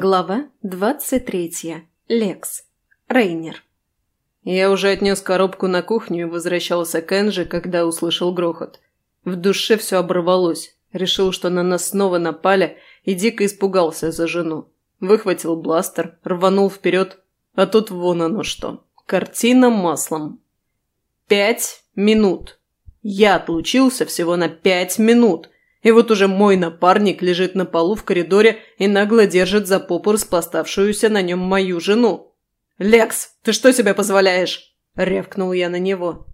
Глава 23. Лекс. Рейнер. Я уже отнес коробку на кухню и возвращался к Энже, когда услышал грохот. В душе все оборвалось. Решил, что на нас снова напали, и дико испугался за жену. Выхватил бластер, рванул вперед, а тут вон оно что. Картина маслом. Пять минут. Я отлучился всего на пять минут – и вот уже мой напарник лежит на полу в коридоре и нагло держит за попу распластавшуюся на нем мою жену. «Лекс, ты что себе позволяешь?» – рявкнул я на него.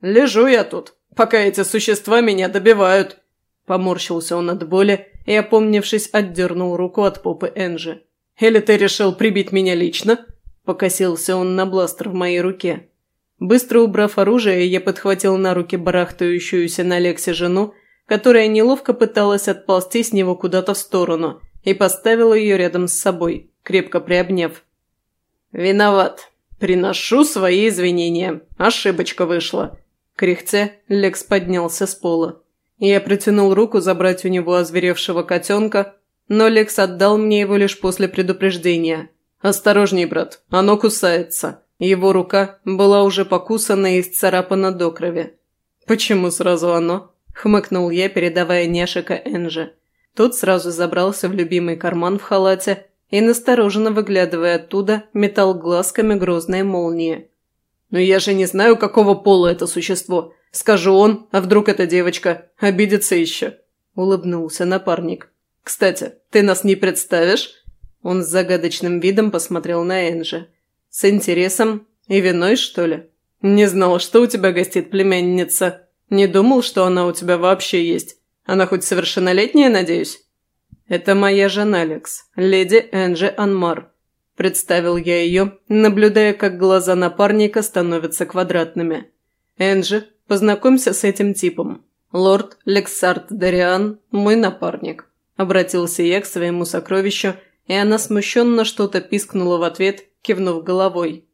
«Лежу я тут, пока эти существа меня добивают». Поморщился он от боли и, опомнившись, отдернул руку от попы Энжи. «Или ты решил прибить меня лично?» Покосился он на бластер в моей руке. Быстро убрав оружие, я подхватил на руки барахтающуюся на Лексе жену которая неловко пыталась отползти с него куда-то в сторону, и поставила ее рядом с собой, крепко приобняв. «Виноват. Приношу свои извинения. Ошибочка вышла». Кряхтя, Лекс поднялся с пола. Я протянул руку забрать у него озверевшего котенка, но Лекс отдал мне его лишь после предупреждения. «Осторожней, брат, оно кусается». Его рука была уже покусана и исцарапана до крови. «Почему сразу оно?» – хмыкнул я, передавая Нешика Энже. Тот сразу забрался в любимый карман в халате и, настороженно выглядывая оттуда, метал глазками грозные молнии. «Но я же не знаю, какого пола это существо. Скажу он, а вдруг эта девочка обидится еще?» – улыбнулся напарник. «Кстати, ты нас не представишь?» Он с загадочным видом посмотрел на Энжи. «С интересом и виной, что ли?» «Не знал, что у тебя гостит племянница», не думал, что она у тебя вообще есть. Она хоть совершеннолетняя, надеюсь?» «Это моя жена, Алекс, леди Энджи Анмар», – представил я ее, наблюдая, как глаза напарника становятся квадратными. «Энджи, познакомься с этим типом. Лорд Лексард Дариан, мой напарник», – обратился я к своему сокровищу, и она смущенно что-то пискнула в ответ, кивнув головой.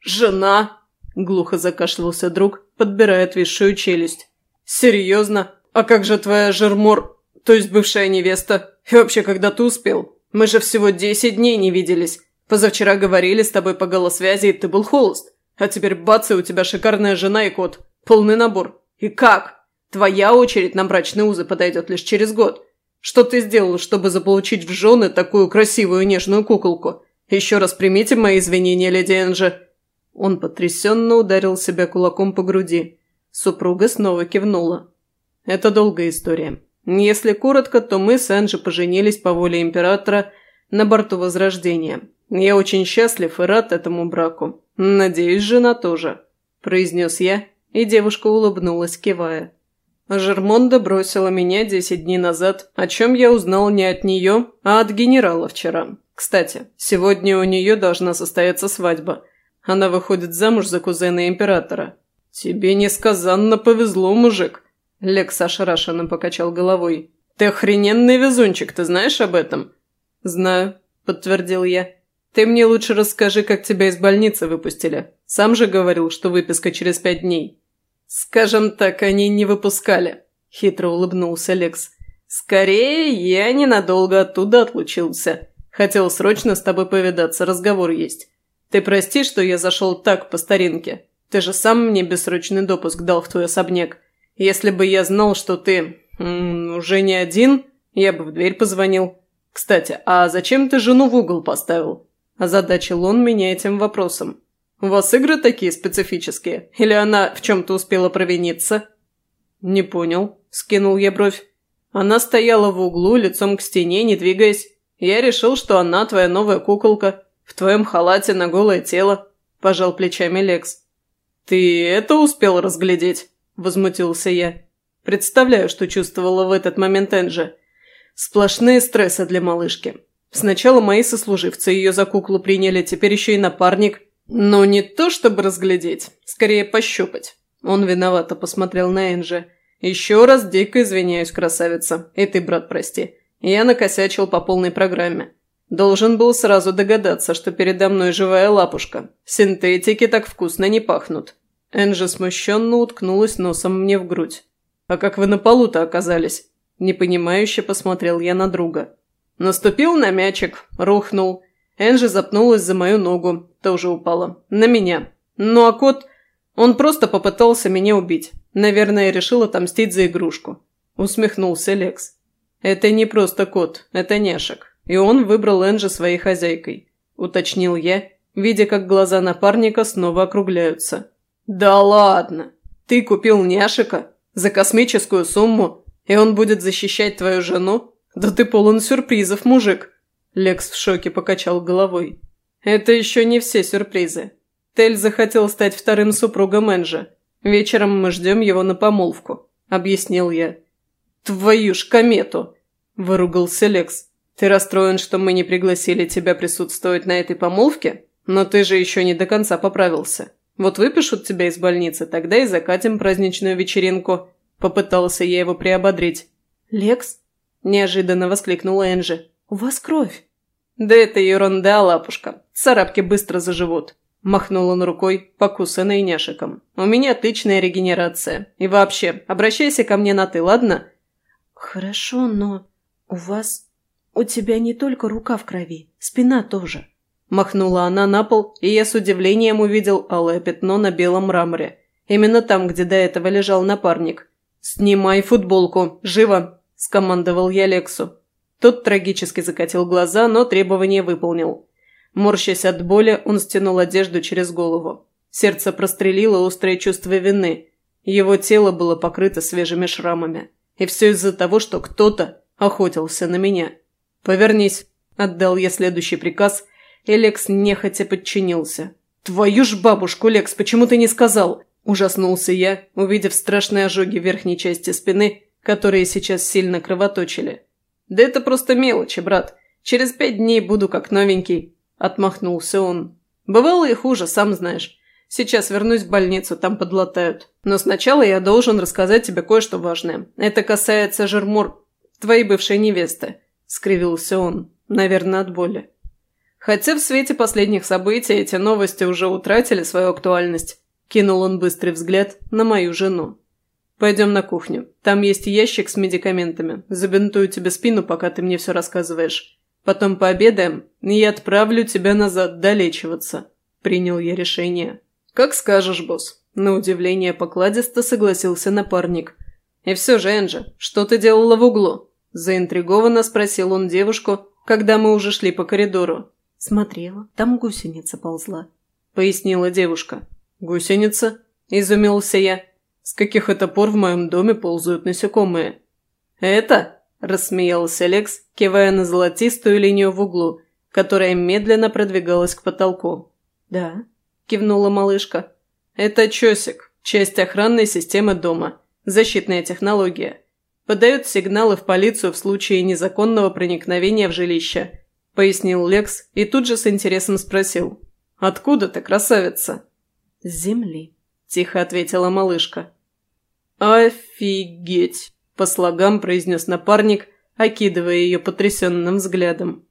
«Жена!» – глухо закашлялся друг, подбирая отвисшую челюсть. «Серьезно? А как же твоя Жермор, то есть бывшая невеста? И вообще, когда ты успел? Мы же всего десять дней не виделись. Позавчера говорили с тобой по голосвязи, и ты был холост. А теперь бац, и у тебя шикарная жена и кот. Полный набор. И как? Твоя очередь на брачные узы подойдет лишь через год. Что ты сделал, чтобы заполучить в жены такую красивую нежную куколку? Еще раз примите мои извинения, леди Энджи». Он потрясенно ударил себя кулаком по груди. Супруга снова кивнула. «Это долгая история. Если коротко, то мы с Энджи поженились по воле императора на борту Возрождения. Я очень счастлив и рад этому браку. Надеюсь, жена тоже», – произнес я, и девушка улыбнулась, кивая. Жермонда бросила меня десять дней назад, о чем я узнал не от нее, а от генерала вчера. Кстати, сегодня у нее должна состояться свадьба – она выходит замуж за кузена императора. Тебе несказанно повезло, мужик. Лекс ошарашенно покачал головой. Ты охрененный везунчик, ты знаешь об этом? Знаю, подтвердил я. Ты мне лучше расскажи, как тебя из больницы выпустили. Сам же говорил, что выписка через пять дней. Скажем так, они не выпускали. Хитро улыбнулся Лекс. Скорее, я ненадолго оттуда отлучился. Хотел срочно с тобой повидаться, разговор есть. Ты прости, что я зашел так, по старинке. Ты же сам мне бессрочный допуск дал в твой особняк. Если бы я знал, что ты м -м, уже не один, я бы в дверь позвонил. Кстати, а зачем ты жену в угол поставил?» Озадачил он меня этим вопросом. «У вас игры такие специфические? Или она в чем-то успела провиниться?» «Не понял», – скинул я бровь. Она стояла в углу, лицом к стене, не двигаясь. Я решил, что она твоя новая куколка. «В твоем халате на голое тело», – пожал плечами Лекс. «Ты это успел разглядеть?» – возмутился я. Представляю, что чувствовала в этот момент Энджи. Сплошные стрессы для малышки. Сначала мои сослуживцы ее за куклу приняли, теперь еще и напарник. Но не то, чтобы разглядеть, скорее пощупать. Он виновато посмотрел на Энджи. «Еще раз дико извиняюсь, красавица. И ты, брат, прости. Я накосячил по полной программе. Должен был сразу догадаться, что передо мной живая лапушка. Синтетики так вкусно не пахнут. Энджи смущенно уткнулась носом мне в грудь. «А как вы на полу-то оказались?» Непонимающе посмотрел я на друга. Наступил на мячик, рухнул. Энджи запнулась за мою ногу, тоже упала. На меня. Ну а кот... Он просто попытался меня убить. Наверное, решил отомстить за игрушку. Усмехнулся Лекс. Это не просто кот, это няшек. И он выбрал Энджи своей хозяйкой. Уточнил я, видя, как глаза напарника снова округляются. «Да ладно! Ты купил няшика за космическую сумму, и он будет защищать твою жену? Да ты полон сюрпризов, мужик!» Лекс в шоке покачал головой. «Это еще не все сюрпризы. Тель захотел стать вторым супругом Энджи. Вечером мы ждем его на помолвку», – объяснил я. «Твою ж комету!» – выругался Лекс. «Ты расстроен, что мы не пригласили тебя присутствовать на этой помолвке? Но ты же еще не до конца поправился. Вот выпишут тебя из больницы, тогда и закатим праздничную вечеринку». Попытался я его приободрить. «Лекс?» – неожиданно воскликнула Энджи. «У вас кровь!» «Да это ерунда, лапушка. Царапки быстро заживут. Махнул он рукой, покусанной няшиком. «У меня отличная регенерация. И вообще, обращайся ко мне на «ты», ладно?» «Хорошо, но у вас... У тебя не только рука в крови, спина тоже». Махнула она на пол, и я с удивлением увидел алое пятно на белом мраморе. Именно там, где до этого лежал напарник. «Снимай футболку! Живо!» – скомандовал я Лексу. Тот трагически закатил глаза, но требование выполнил. Морщась от боли, он стянул одежду через голову. Сердце прострелило острое чувство вины. Его тело было покрыто свежими шрамами. И все из-за того, что кто-то охотился на меня. «Повернись», – отдал я следующий приказ, и Лекс нехотя подчинился. «Твою ж бабушку, Лекс, почему ты не сказал?» – ужаснулся я, увидев страшные ожоги верхней части спины, которые сейчас сильно кровоточили. «Да это просто мелочи, брат. Через пять дней буду как новенький. – отмахнулся он. «Бывало и хуже, сам знаешь. Сейчас вернусь в больницу, там подлатают. Но сначала я должен рассказать тебе кое-что важное. Это касается Жермур, твоей бывшей невесты», – скривился он, наверное, от боли. Хотя в свете последних событий эти новости уже утратили свою актуальность, кинул он быстрый взгляд на мою жену. «Пойдем на кухню. Там есть ящик с медикаментами. Забинтую тебе спину, пока ты мне все рассказываешь. Потом пообедаем, и я отправлю тебя назад долечиваться», – принял я решение. «Как скажешь, босс», – на удивление покладисто согласился напарник. «И все же, Энджи, что ты делала в углу?» – заинтригованно спросил он девушку, когда мы уже шли по коридору. «Смотрела, там гусеница ползла», – пояснила девушка. «Гусеница?» – изумился я. «С каких это пор в моем доме ползают насекомые?» «Это?» – рассмеялся Лекс, кивая на золотистую линию в углу, которая медленно продвигалась к потолку. «Да», – кивнула малышка. «Это чосик, часть охранной системы дома, защитная технология. Подает сигналы в полицию в случае незаконного проникновения в жилище», – пояснил Лекс и тут же с интересом спросил. «Откуда ты, красавица?» «С земли», – тихо ответила малышка. «Офигеть!» – по слогам произнес напарник, окидывая ее потрясенным взглядом.